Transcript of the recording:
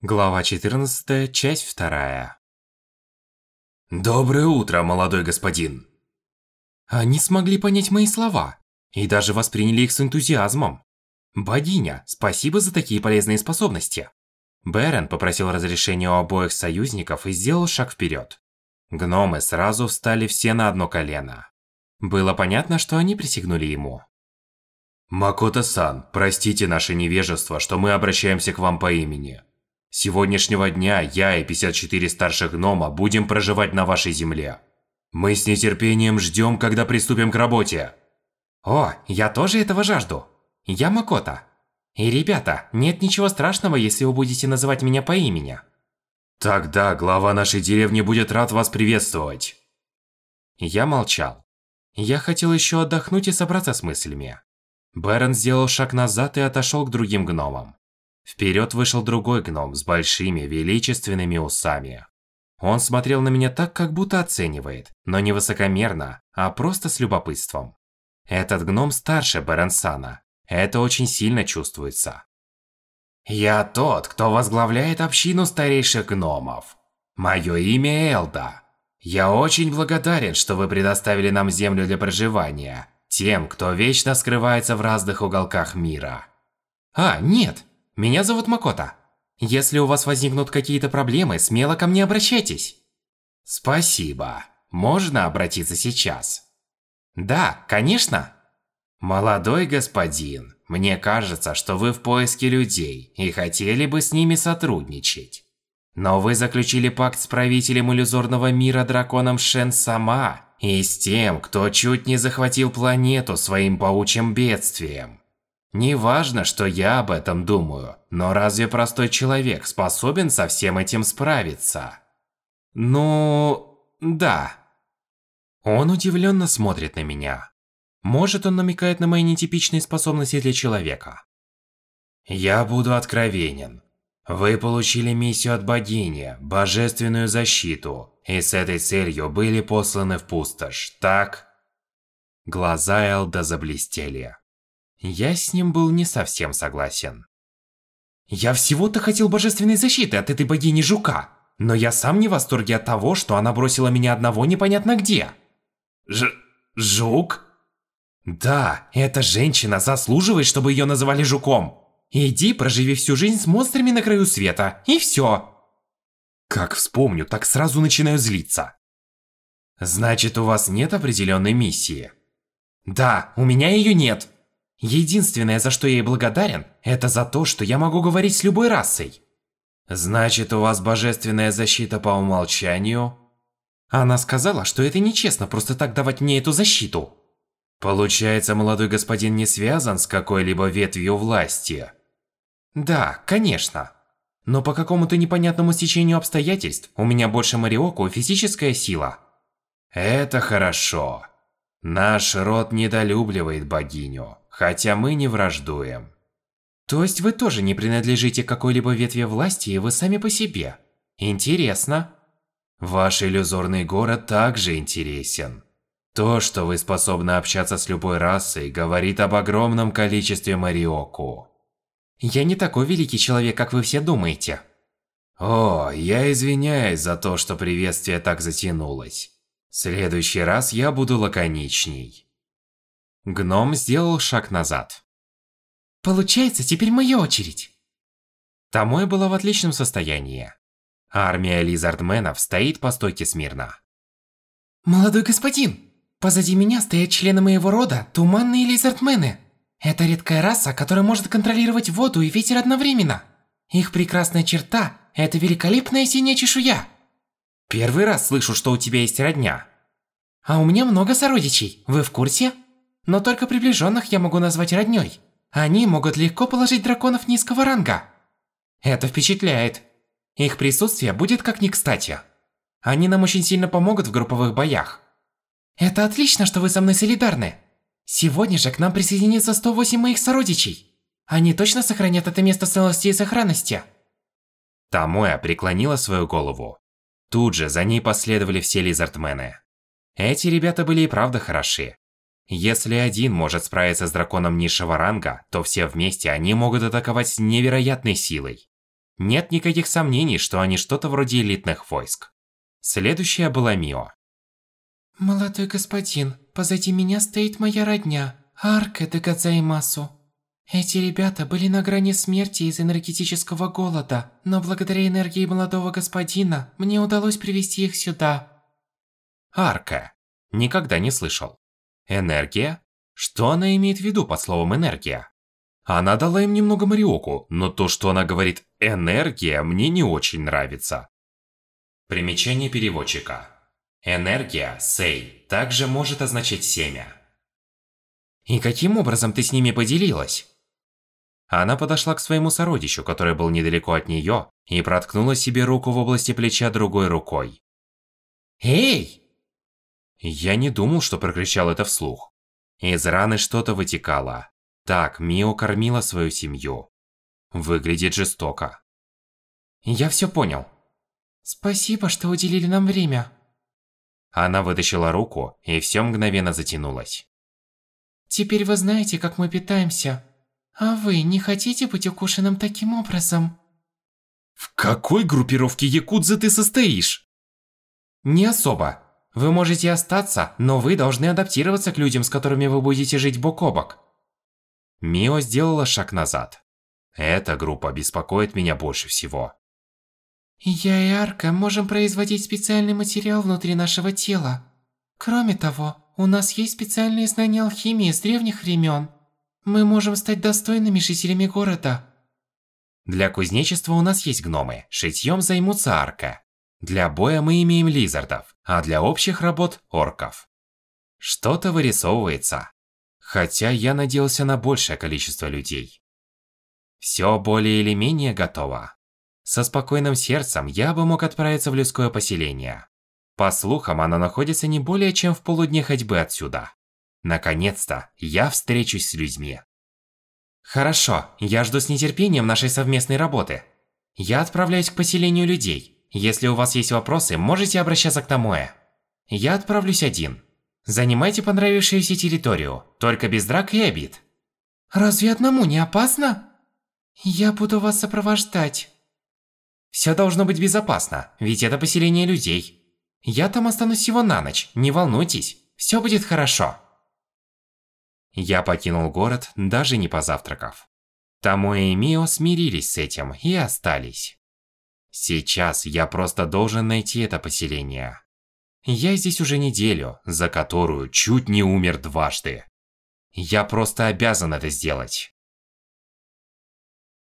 Глава 14, часть 2. Доброе утро, молодой господин. Они смогли понять мои слова и даже восприняли их с энтузиазмом. Богиня, спасибо за такие полезные способности. Бэрон попросил разрешения у обоих союзников и сделал шаг вперед. Гномы сразу встали все на одно колено. Было понятно, что они присягнули ему. Макото-сан, простите наше невежество, что мы обращаемся к вам по имени. Сегодняшнего дня я и 54 старших гнома будем проживать на вашей земле. Мы с нетерпением ждем, когда приступим к работе. О, я тоже этого жажду. Я Макота. И ребята, нет ничего страшного, если вы будете называть меня по имени. Тогда глава нашей деревни будет рад вас приветствовать. Я молчал. Я хотел еще отдохнуть и собраться с мыслями. Бэрон сделал шаг назад и отошел к другим гномам. Вперед вышел другой гном с большими величественными усами. Он смотрел на меня так, как будто оценивает, но не высокомерно, а просто с любопытством. Этот гном старше Барансана. Это очень сильно чувствуется. Я тот, кто возглавляет общину старейших гномов. Мое имя Элда. Я очень благодарен, что вы предоставили нам землю для проживания, тем, кто вечно скрывается в разных уголках мира. А, нет, меня зовут Макота. Если у вас возникнут какие-то проблемы, смело ко мне обращайтесь. Спасибо. Можно обратиться сейчас? Да, конечно. Молодой господин, мне кажется, что вы в поиске людей и хотели бы с ними сотрудничать. Но вы заключили пакт с правителем иллюзорного мира драконом Шен Сама и с тем, кто чуть не захватил планету своим паучьим бедствием. Не важно, что я об этом думаю, но разве простой человек способен со всем этим справиться? Ну, да. Он удивленно смотрит на меня. Может, он намекает на мои нетипичные способности для человека. Я буду откровенен. Вы получили миссию от богини, божественную защиту, и с этой целью были посланы в пустошь, так? Глаза Элда заблестели. Я с ним был не совсем согласен. Я всего-то хотел божественной защиты от этой богини Жука, но я сам не в восторге от того, что она бросила меня одного непонятно где. Ж... Жук? Да, эта женщина заслуживает, чтобы ее называли Жуком. Иди, проживи всю жизнь с монстрами на краю света, и все. Как вспомню, так сразу начинаю злиться. Значит, у вас нет определенной миссии? Да, у меня ее нет. Единственное, за что я ей благодарен, это за то, что я могу говорить с любой расой. Значит, у вас божественная защита по умолчанию? Она сказала, что это нечестно просто так давать мне эту защиту. Получается, молодой господин не связан с какой-либо ветвью власти? Да, конечно. Но по какому-то непонятному стечению обстоятельств у меня больше Мариоку физическая сила. Это хорошо. Наш род недолюбливает богиню хотя мы не враждуем. То есть вы тоже не принадлежите какой-либо ветви власти, и вы сами по себе? Интересно. Ваш иллюзорный город также интересен. То, что вы способны общаться с любой расой, говорит об огромном количестве Мариоку. Я не такой великий человек, как вы все думаете. О, я извиняюсь за то, что приветствие так затянулось. В следующий раз я буду лаконичней. Гном сделал шаг назад. Получается, теперь моя очередь. Тамой была в отличном состоянии. Армия лизардменов стоит по стойке смирно. Молодой господин, позади меня стоят члены моего рода, туманные лизардмены. Это редкая раса, которая может контролировать воду и ветер одновременно. Их прекрасная черта – это великолепная синяя чешуя. Первый раз слышу, что у тебя есть родня. А у меня много сородичей, вы в курсе? Но только приближенных я могу назвать роднёй. Они могут легко положить драконов низкого ранга. Это впечатляет. Их присутствие будет как ни кстати. Они нам очень сильно помогут в групповых боях. Это отлично, что вы со мной солидарны. Сегодня же к нам присоединится 108 моих сородичей. Они точно сохранят это место целости и сохранности. Тамоя преклонила свою голову. Тут же за ней последовали все лизардмены. Эти ребята были и правда хороши. Если один может справиться с драконом низшего ранга, то все вместе они могут атаковать с невероятной силой. Нет никаких сомнений, что они что-то вроде элитных войск. Следующая была Мио. Молодой господин, позади меня стоит моя родня, Арка де Гадзаймасу. Эти ребята были на грани смерти из энергетического голода, но благодаря энергии молодого господина мне удалось привести их сюда. Арка. Никогда не слышал. Энергия? Что она имеет в виду под словом энергия? Она дала им немного мариоку, но то, что она говорит «энергия», мне не очень нравится. Примечание переводчика. Энергия, сей, также может означать семя. И каким образом ты с ними поделилась? Она подошла к своему сородичу, который был недалеко от нее, и проткнула себе руку в области плеча другой рукой. «Эй!» Я не думал, что прокричал это вслух. Из раны что-то вытекало. Так Мио кормила свою семью. Выглядит жестоко. Я все понял. Спасибо, что уделили нам время. Она вытащила руку, и все мгновенно затянулось. Теперь вы знаете, как мы питаемся. А вы не хотите быть укушенным таким образом? В какой группировке якудзы ты состоишь? Не особо. Вы можете остаться, но вы должны адаптироваться к людям, с которыми вы будете жить бок о бок. Мио сделала шаг назад. Эта группа беспокоит меня больше всего. Я и Арка можем производить специальный материал внутри нашего тела. Кроме того, у нас есть специальные знания алхимии с древних времен. Мы можем стать достойными жителями города. Для кузнечества у нас есть гномы, шитьем займутся Арка. Для боя мы имеем лизардов, а для общих работ – орков. Что-то вырисовывается. Хотя я надеялся на большее количество людей. Все более или менее готово. Со спокойным сердцем я бы мог отправиться в людское поселение. По слухам, оно находится не более чем в полудне ходьбы отсюда. Наконец-то я встречусь с людьми. Хорошо, я жду с нетерпением нашей совместной работы. Я отправляюсь к поселению людей. Если у вас есть вопросы, можете обращаться к Томое. Я отправлюсь один. Занимайте понравившуюся территорию, только без драк и обид. Разве одному не опасно? Я буду вас сопровождать. Все должно быть безопасно, ведь это поселение людей. Я там останусь всего на ночь, не волнуйтесь, все будет хорошо. Я покинул город, даже не позавтракав. Тамоэ и Мио смирились с этим и остались. Сейчас я просто должен найти это поселение. Я здесь уже неделю, за которую чуть не умер дважды. Я просто обязан это сделать.